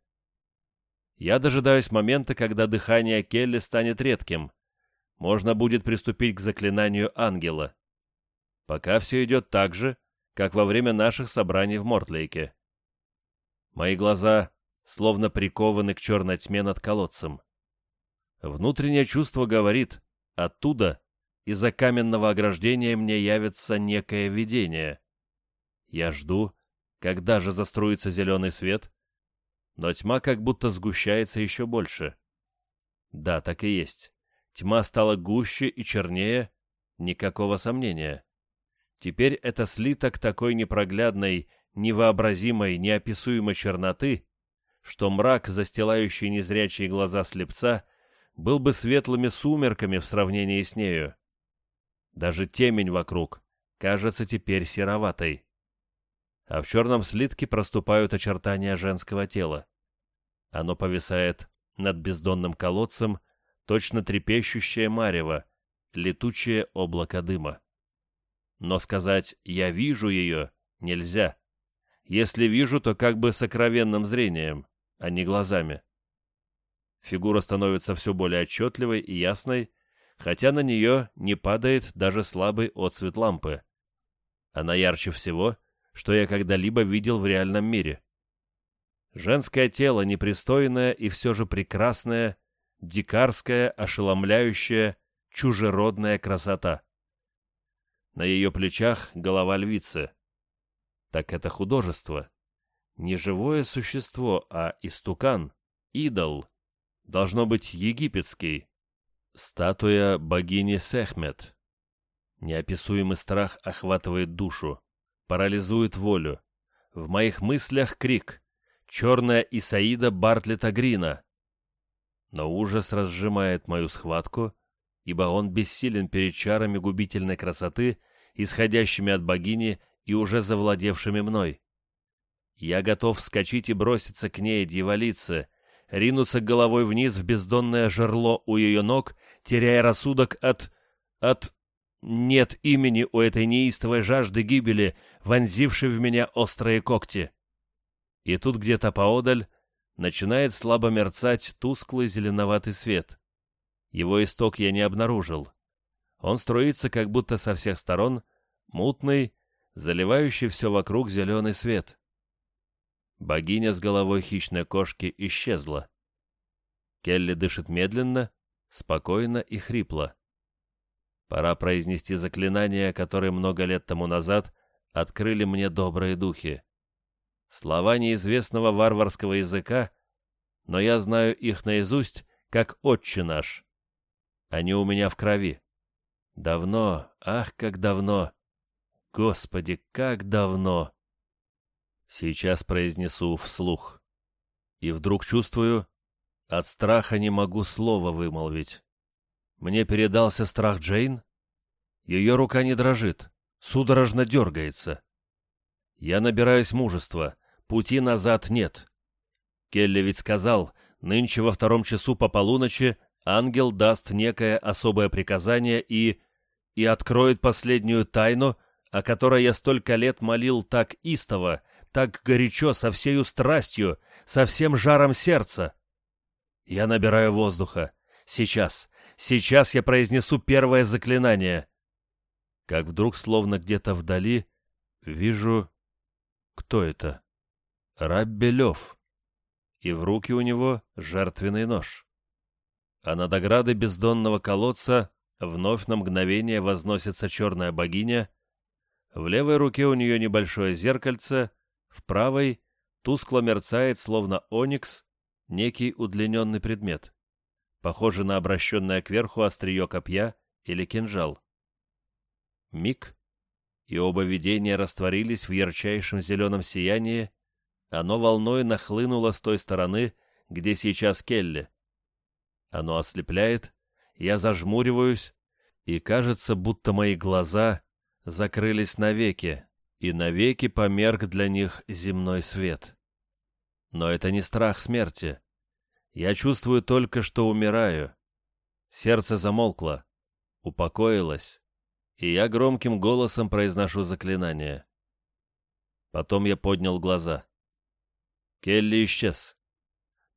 Speaker 1: Я дожидаюсь момента, когда дыхание Келли станет редким. Можно будет приступить к заклинанию ангела. Пока все идет так же, как во время наших собраний в Мортлейке. Мои глаза словно прикованы к черной тьме над колодцем. Внутреннее чувство говорит, оттуда, из-за каменного ограждения мне явится некое видение. Я жду, когда же заструится зеленый свет, но тьма как будто сгущается еще больше. Да, так и есть. Тьма стала гуще и чернее, никакого сомнения. Теперь это слиток такой непроглядной, невообразимой, неописуемой черноты, что мрак, застилающий незрячие глаза слепца, был бы светлыми сумерками в сравнении с нею. Даже темень вокруг кажется теперь сероватой а в черном слитке проступают очертания женского тела. Оно повисает над бездонным колодцем, точно трепещущее марево, летучее облако дыма. Но сказать «я вижу ее» нельзя. Если вижу, то как бы сокровенным зрением, а не глазами. Фигура становится все более отчетливой и ясной, хотя на нее не падает даже слабый отсвет лампы. Она ярче всего — что я когда-либо видел в реальном мире. Женское тело непристойное и все же прекрасное, дикарская, ошеломляющая, чужеродная красота. На ее плечах голова львицы. Так это художество. Не живое существо, а истукан, идол. Должно быть египетский. Статуя богини Сехмет. Неописуемый страх охватывает душу, парализует волю. В моих мыслях крик «Черная Исаида Бартлета Грина!» Но ужас разжимает мою схватку, ибо он бессилен перед чарами губительной красоты, исходящими от богини и уже завладевшими мной. Я готов вскочить и броситься к ней, дьяволице, ринуться головой вниз в бездонное жерло у ее ног, теряя рассудок от... от... Нет имени у этой неистовой жажды гибели, вонзившей в меня острые когти. И тут где-то поодаль начинает слабо мерцать тусклый зеленоватый свет. Его исток я не обнаружил. Он струится как будто со всех сторон, мутный, заливающий все вокруг зеленый свет. Богиня с головой хищной кошки исчезла. Келли дышит медленно, спокойно и хрипло. Пора произнести заклинания, которые много лет тому назад открыли мне добрые духи. Слова неизвестного варварского языка, но я знаю их наизусть, как «Отче наш». Они у меня в крови. Давно, ах, как давно! Господи, как давно! Сейчас произнесу вслух. И вдруг чувствую, от страха не могу слова вымолвить. Мне передался страх Джейн? Ее рука не дрожит, судорожно дергается. Я набираюсь мужества, пути назад нет. Келли ведь сказал, нынче во втором часу по полуночи ангел даст некое особое приказание и... и откроет последнюю тайну, о которой я столько лет молил так истово, так горячо, со всею страстью, со всем жаром сердца. Я набираю воздуха. Сейчас, сейчас я произнесу первое заклинание. Как вдруг, словно где-то вдали, вижу... Кто это? Раббелев. И в руки у него жертвенный нож. А над оградой бездонного колодца вновь на мгновение возносится черная богиня. В левой руке у нее небольшое зеркальце, в правой тускло мерцает, словно оникс, некий удлиненный предмет, похожий на обращенное кверху острие копья или кинжал. Миг, и оба видения растворились в ярчайшем зеленом сиянии, оно волной нахлынуло с той стороны, где сейчас Келли. Оно ослепляет, я зажмуриваюсь, и кажется, будто мои глаза закрылись навеки, и навеки померк для них земной свет. Но это не страх смерти. Я чувствую только, что умираю. Сердце замолкло, упокоилось, и я громким голосом произношу заклинание. Потом я поднял глаза. Келли исчез.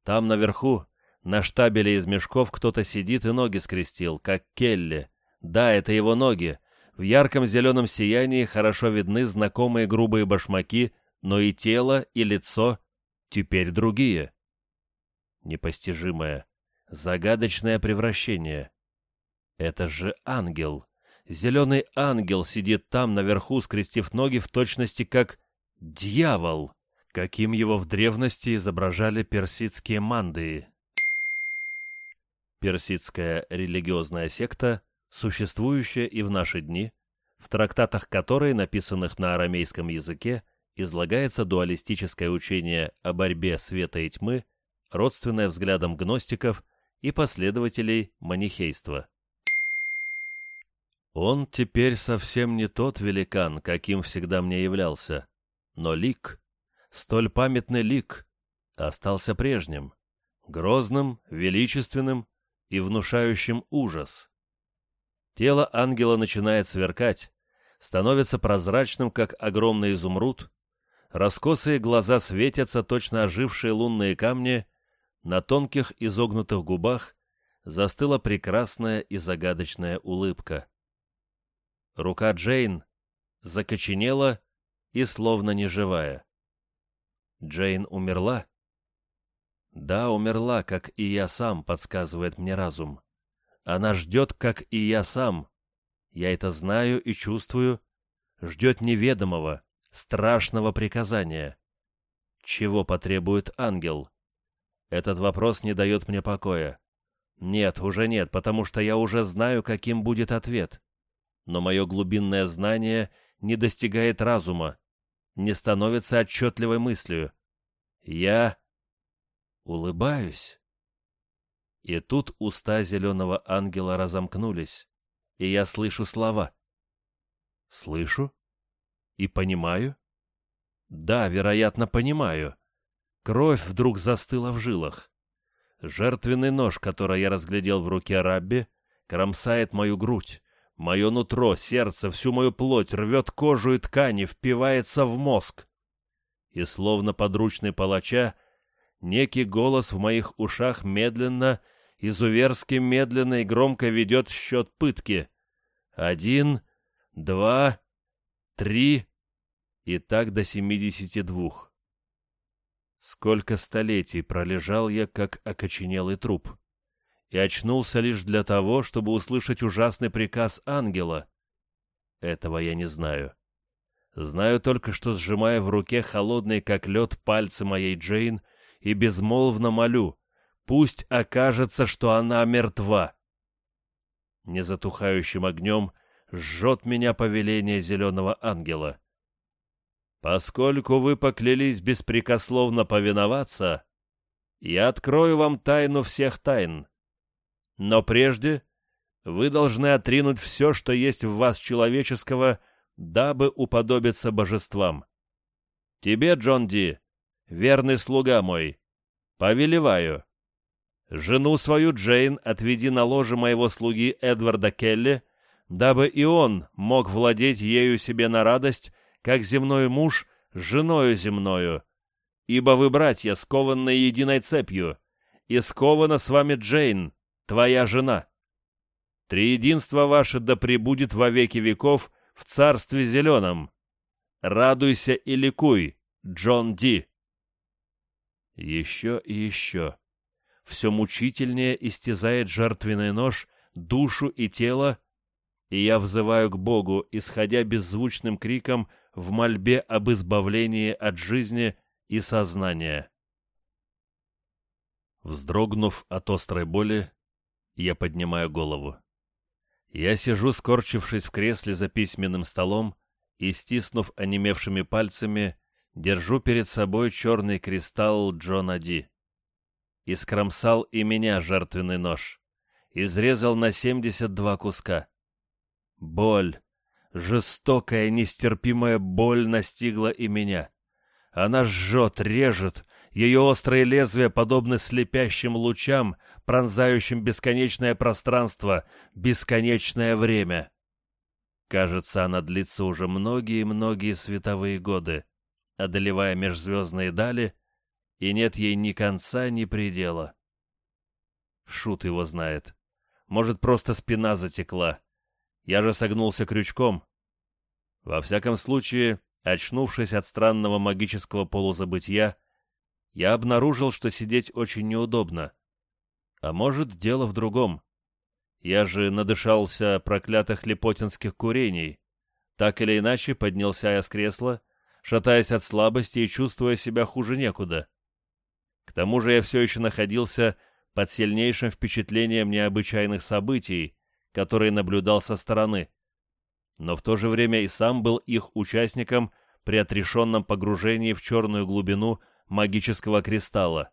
Speaker 1: Там наверху, на штабеле из мешков, кто-то сидит и ноги скрестил, как Келли. Да, это его ноги, в ярком зеленом сиянии хорошо видны знакомые грубые башмаки, но и тело, и лицо теперь другие. Непостижимое, загадочное превращение. Это же ангел. Зеленый ангел сидит там наверху, скрестив ноги в точности как дьявол, каким его в древности изображали персидские мандии. Персидская религиозная секта существующая и в наши дни, в трактатах которой, написанных на арамейском языке, излагается дуалистическое учение о борьбе света и тьмы, родственное взглядам гностиков и последователей манихейства. Он теперь совсем не тот великан, каким всегда мне являлся, но лик, столь памятный лик, остался прежним, грозным, величественным и внушающим ужас. Тело ангела начинает сверкать, становится прозрачным, как огромный изумруд, раскосые глаза светятся, точно ожившие лунные камни, на тонких изогнутых губах застыла прекрасная и загадочная улыбка. Рука Джейн закоченела и словно неживая. Джейн умерла? Да, умерла, как и я сам, подсказывает мне разум. Она ждет, как и я сам. Я это знаю и чувствую. Ждет неведомого, страшного приказания. Чего потребует ангел? Этот вопрос не дает мне покоя. Нет, уже нет, потому что я уже знаю, каким будет ответ. Но мое глубинное знание не достигает разума, не становится отчетливой мыслью. Я улыбаюсь. И тут уста зеленого ангела разомкнулись, и я слышу слова. Слышу и понимаю. Да, вероятно, понимаю. Кровь вдруг застыла в жилах. Жертвенный нож, который я разглядел в руке Рабби, кромсает мою грудь, мое нутро, сердце, всю мою плоть, рвет кожу и ткани, впивается в мозг. И словно подручный палача, некий голос в моих ушах медленно, изуверски медленно и громко ведет счет пытки. Один, два, три и так до семидесяти двух. Сколько столетий пролежал я, как окоченелый труп, и очнулся лишь для того, чтобы услышать ужасный приказ ангела. Этого я не знаю. Знаю только, что сжимая в руке холодные, как лед, пальцы моей Джейн и безмолвно молю, пусть окажется, что она мертва. Незатухающим огнем жжет меня повеление зеленого ангела. Поскольку вы поклялись беспрекословно повиноваться, я открою вам тайну всех тайн. Но прежде вы должны отринуть все, что есть в вас человеческого, дабы уподобиться божествам. Тебе, Джон Ди, верный слуга мой, повелеваю. Жену свою Джейн отведи на ложе моего слуги Эдварда Келли, дабы и он мог владеть ею себе на радость как земной муж женою земною. Ибо вы, братья, скованные единой цепью, и скована с вами Джейн, твоя жена. Триединство ваше да пребудет во веки веков в царстве зеленом. Радуйся и ликуй, Джон Ди. Еще и еще. Все мучительнее истязает жертвенный нож душу и тело, и я взываю к Богу, исходя беззвучным криком в мольбе об избавлении от жизни и сознания. Вздрогнув от острой боли, я поднимаю голову. Я сижу, скорчившись в кресле за письменным столом и, стиснув онемевшими пальцами, держу перед собой черный кристалл Джона Ди. Искромсал и меня жертвенный нож. Изрезал на 72 куска. Боль, Жестокая, нестерпимая боль настигла и меня. Она жжет, режет, ее острые лезвия подобны слепящим лучам, пронзающим бесконечное пространство, бесконечное время. Кажется, она длится уже многие-многие световые годы, одолевая межзвездные дали, и нет ей ни конца, ни предела. Шут его знает. Может, просто спина затекла. Я же согнулся крючком. Во всяком случае, очнувшись от странного магического полузабытия, я обнаружил, что сидеть очень неудобно. А может, дело в другом. Я же надышался проклятых лепотинских курений. Так или иначе, поднялся я с кресла, шатаясь от слабости и чувствуя себя хуже некуда. К тому же я все еще находился под сильнейшим впечатлением необычайных событий, который наблюдал со стороны, но в то же время и сам был их участником при отрешенном погружении в черную глубину магического кристалла.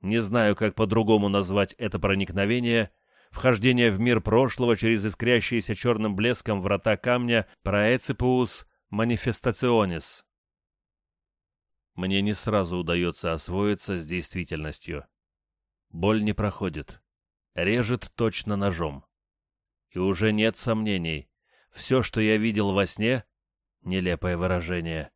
Speaker 1: Не знаю, как по-другому назвать это проникновение, вхождение в мир прошлого через искрящиеся черным блеском врата камня Праэципус Манифестационис. Мне не сразу удается освоиться с действительностью. Боль не проходит. Режет точно ножом. И уже нет сомнений. Все, что я видел во сне — нелепое выражение.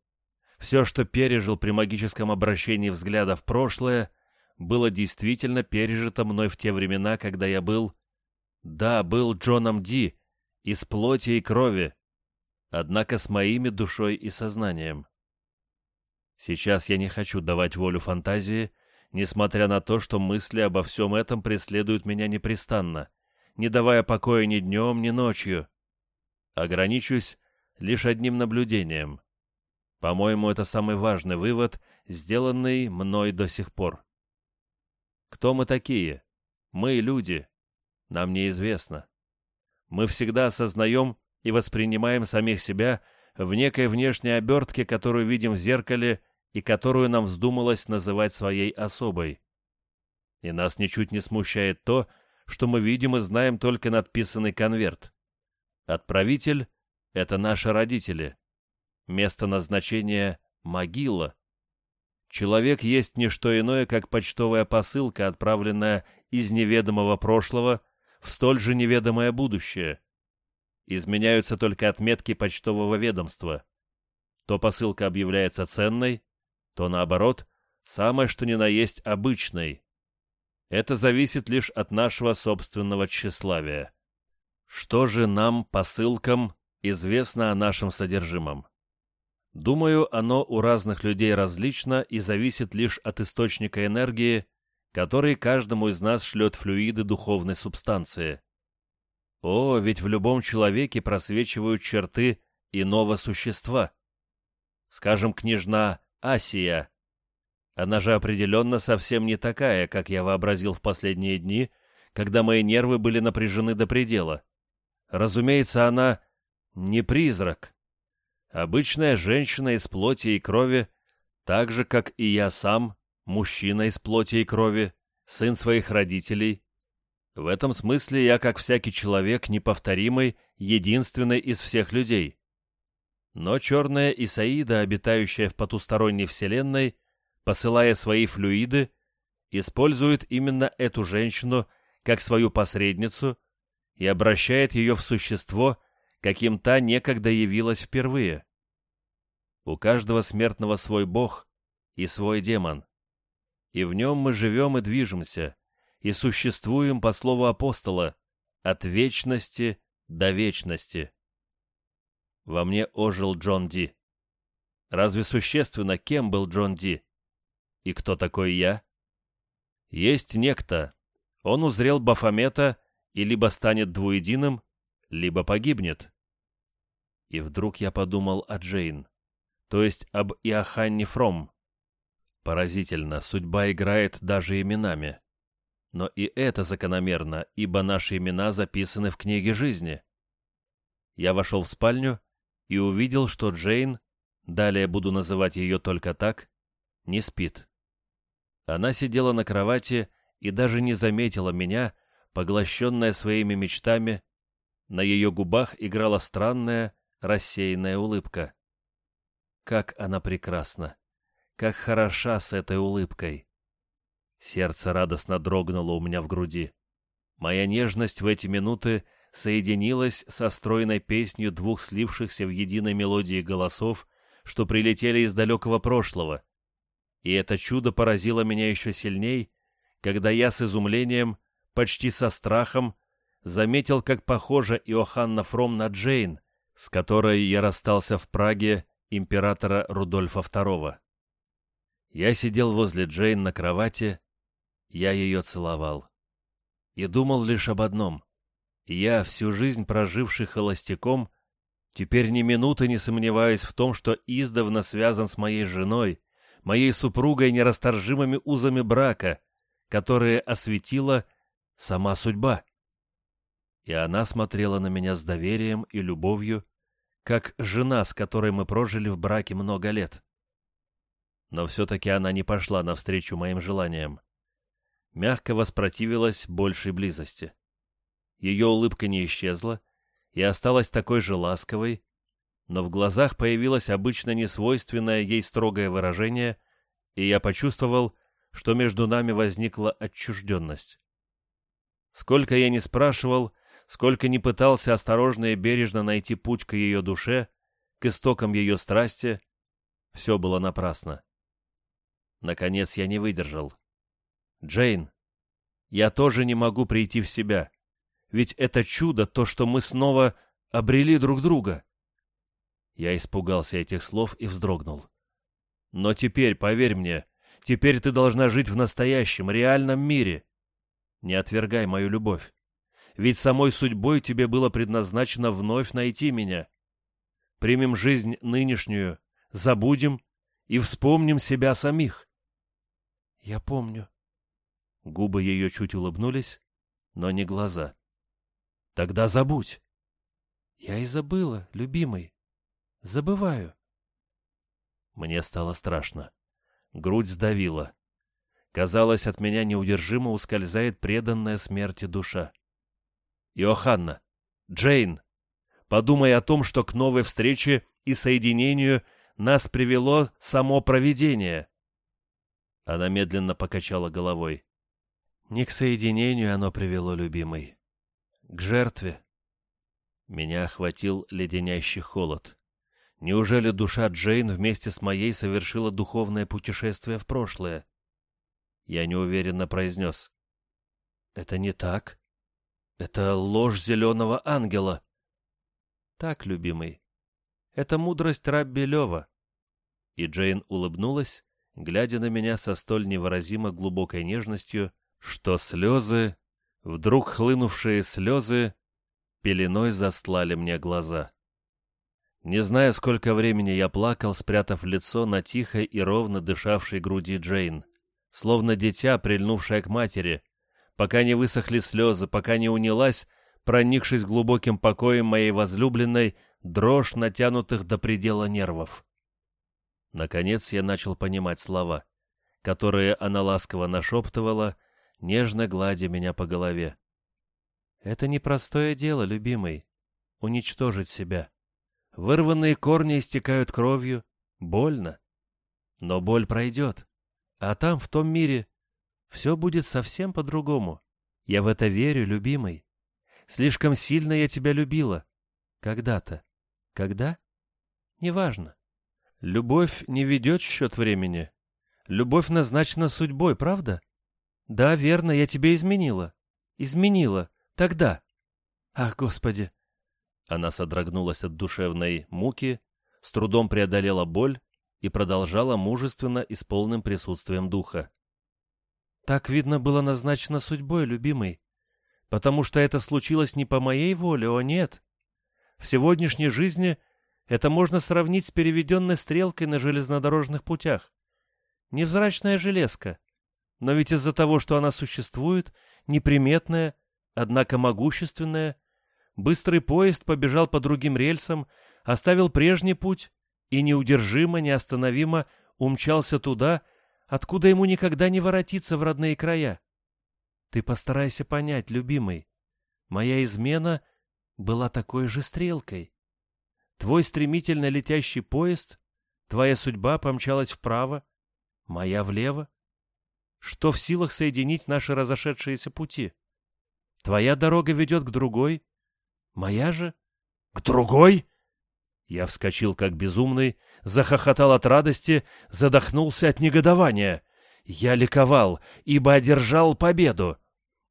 Speaker 1: Все, что пережил при магическом обращении взгляда в прошлое, было действительно пережито мной в те времена, когда я был... Да, был Джоном Ди, из плоти и крови, однако с моими душой и сознанием. Сейчас я не хочу давать волю фантазии, несмотря на то, что мысли обо всем этом преследуют меня непрестанно не давая покоя ни днем, ни ночью. Ограничусь лишь одним наблюдением. По-моему, это самый важный вывод, сделанный мной до сих пор. Кто мы такие? Мы люди. Нам неизвестно. Мы всегда осознаем и воспринимаем самих себя в некой внешней обертке, которую видим в зеркале и которую нам вздумалось называть своей особой. И нас ничуть не смущает то, что мы видим и знаем только надписанный конверт. Отправитель — это наши родители. Место назначения — могила. Человек есть не что иное, как почтовая посылка, отправленная из неведомого прошлого в столь же неведомое будущее. Изменяются только отметки почтового ведомства. То посылка объявляется ценной, то, наоборот, самое что ни на есть обычной. Это зависит лишь от нашего собственного тщеславия. Что же нам, посылкам, известно о нашем содержимом? Думаю, оно у разных людей различно и зависит лишь от источника энергии, который каждому из нас шлет флюиды духовной субстанции. О, ведь в любом человеке просвечивают черты иного существа. Скажем, княжна Асия. Она же определенно совсем не такая, как я вообразил в последние дни, когда мои нервы были напряжены до предела. Разумеется, она не призрак, Обычная женщина из плоти и крови, так же, как и я сам, мужчина из плоти и крови, сын своих родителей. В этом смысле я, как всякий человек, неповторимый, единственный из всех людей. Но черная Исаида, обитающая в потусторонней вселенной, посылая свои флюиды, использует именно эту женщину как свою посредницу и обращает ее в существо, каким та некогда явилась впервые. У каждого смертного свой бог и свой демон. И в нем мы живем и движемся, и существуем, по слову апостола, от вечности до вечности. Во мне ожил Джон Ди. Разве существенно, кем был Джон Ди? И кто такой я? Есть некто. Он узрел Бафомета и либо станет двуединым, либо погибнет. И вдруг я подумал о Джейн, то есть об Иоханне Фром. Поразительно, судьба играет даже именами. Но и это закономерно, ибо наши имена записаны в книге жизни. Я вошел в спальню и увидел, что Джейн, далее буду называть ее только так, не спит. Она сидела на кровати и даже не заметила меня, поглощенная своими мечтами. На ее губах играла странная, рассеянная улыбка. Как она прекрасна! Как хороша с этой улыбкой! Сердце радостно дрогнуло у меня в груди. Моя нежность в эти минуты соединилась со стройной песнью двух слившихся в единой мелодии голосов, что прилетели из далекого прошлого. И это чудо поразило меня еще сильней, когда я с изумлением, почти со страхом, заметил, как похожа Иоханна Фром на Джейн, с которой я расстался в Праге императора Рудольфа II. Я сидел возле Джейн на кровати, я ее целовал. И думал лишь об одном. Я, всю жизнь проживший холостяком, теперь ни минуты не сомневаюсь в том, что издавна связан с моей женой, моей супругой нерасторжимыми узами брака, которые осветила сама судьба и она смотрела на меня с доверием и любовью, как жена, с которой мы прожили в браке много лет. Но все-таки она не пошла навстречу моим желаниям. Мягко воспротивилась большей близости. Ее улыбка не исчезла и осталась такой же ласковой, но в глазах появилось обычно несвойственное ей строгое выражение, и я почувствовал, что между нами возникла отчужденность. Сколько я не спрашивал, сколько ни пытался осторожно и бережно найти путь к ее душе, к истокам ее страсти, все было напрасно. Наконец я не выдержал. «Джейн, я тоже не могу прийти в себя. Ведь это чудо, то, что мы снова обрели друг друга». Я испугался этих слов и вздрогнул. «Но теперь, поверь мне, теперь ты должна жить в настоящем, реальном мире. Не отвергай мою любовь ведь самой судьбой тебе было предназначено вновь найти меня. Примем жизнь нынешнюю, забудем и вспомним себя самих. — Я помню. Губы ее чуть улыбнулись, но не глаза. «Тогда забудь!»
Speaker 2: «Я и забыла, любимый. Забываю».
Speaker 1: Мне стало страшно. Грудь сдавила. Казалось, от меня неудержимо ускользает преданная смерти душа. «Иоханна! Джейн! Подумай о том, что к новой встрече и соединению нас привело само провидение!» Она медленно покачала головой.
Speaker 2: «Не к соединению оно привело, любимый. К жертве».
Speaker 1: Меня охватил леденящий холод. Неужели душа Джейн вместе с моей совершила духовное путешествие в прошлое? Я неуверенно произнес. «Это не так. Это ложь зеленого ангела».
Speaker 2: «Так, любимый. Это мудрость Рабби Лева».
Speaker 1: И Джейн улыбнулась, глядя на меня со столь невыразимо глубокой нежностью, что слезы, вдруг хлынувшие слезы, пеленой застлали мне глаза. Не зная, сколько времени я плакал, спрятав лицо на тихой и ровно дышавшей груди Джейн словно дитя, прильнувшее к матери, пока не высохли слезы, пока не унялась, проникшись глубоким покоем моей возлюбленной, дрожь натянутых до предела нервов. Наконец я начал понимать слова, которые она ласково нашептывала, нежно гладя меня по голове.
Speaker 2: «Это непростое дело, любимый, уничтожить себя.
Speaker 1: Вырванные корни истекают кровью, больно. Но боль пройдет.
Speaker 2: А там, в том мире, все будет совсем по-другому. Я в это верю, любимый. Слишком сильно я тебя любила. Когда-то. Когда? Неважно. Любовь не ведет счет времени. Любовь назначена судьбой, правда? Да, верно, я тебе изменила. Изменила. Тогда. Ах, Господи!
Speaker 1: Она содрогнулась от душевной муки, с трудом преодолела боль и продолжала мужественно и с полным присутствием духа.
Speaker 2: «Так, видно, было назначено судьбой, любимый. Потому что это случилось не по моей воле, о нет. В сегодняшней жизни это можно сравнить с переведенной стрелкой на железнодорожных путях. Невзрачная железка. Но ведь из-за того, что она существует, неприметная, однако могущественная, быстрый поезд побежал по другим рельсам, оставил прежний путь и неудержимо, неостановимо умчался туда, откуда ему никогда не воротиться в родные края. Ты постарайся понять, любимый, моя измена была такой же стрелкой. Твой стремительно летящий поезд, твоя судьба помчалась вправо, моя влево. Что в силах соединить наши разошедшиеся пути? Твоя дорога ведет к другой, моя же — к другой? Я вскочил как безумный, захохотал от радости, задохнулся от негодования. Я ликовал, ибо одержал победу.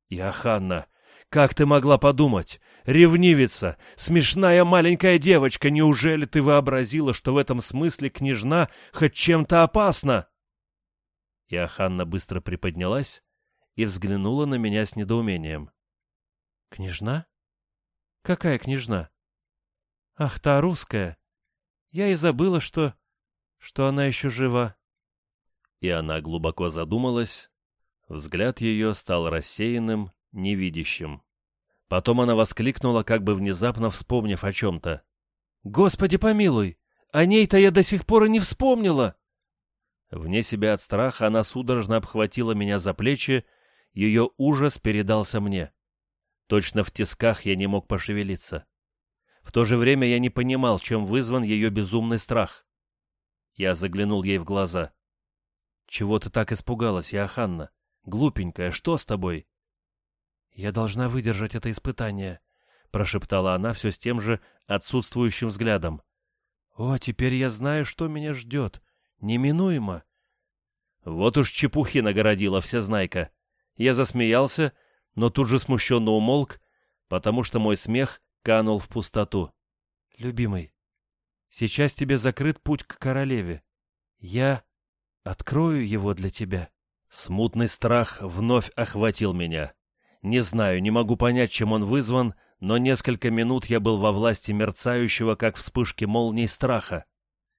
Speaker 2: Яханна, как ты могла подумать? Ревнивица, смешная маленькая девочка, неужели ты вообразила, что в этом смысле княжна хоть чем-то опасна? Иоханна быстро приподнялась и взглянула на меня с недоумением. «Княжна? Какая княжна?» Ах, та русская! Я и забыла, что... что она еще жива.
Speaker 1: И она глубоко задумалась. Взгляд ее стал рассеянным, невидящим. Потом она воскликнула, как бы внезапно вспомнив о чем-то.
Speaker 2: «Господи помилуй! О ней-то я до сих пор и не вспомнила!»
Speaker 1: Вне себя от страха она судорожно обхватила меня за плечи, ее ужас передался мне. Точно в тисках я не мог пошевелиться. В то же время я не понимал, чем вызван ее безумный страх. Я заглянул ей в глаза. «Чего ты так испугалась, Яханна? Глупенькая, что с тобой?»
Speaker 2: «Я должна выдержать это испытание», — прошептала она все с тем же отсутствующим взглядом. «О, теперь я знаю, что меня ждет. Неминуемо».
Speaker 1: Вот уж чепухи нагородила всезнайка. Я засмеялся, но тут же смущенно умолк, потому что мой смех канул в пустоту.
Speaker 2: «Любимый, сейчас тебе закрыт путь к королеве. Я открою его для тебя».
Speaker 1: Смутный страх вновь охватил меня. Не знаю, не могу понять, чем он вызван, но несколько минут я был во власти мерцающего, как вспышки молний, страха.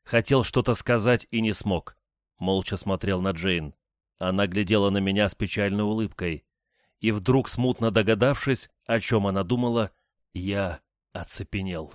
Speaker 1: Хотел что-то сказать и не смог. Молча смотрел на Джейн.
Speaker 2: Она глядела на меня с печальной улыбкой. И вдруг, смутно догадавшись, о чем она думала, я оцепенел.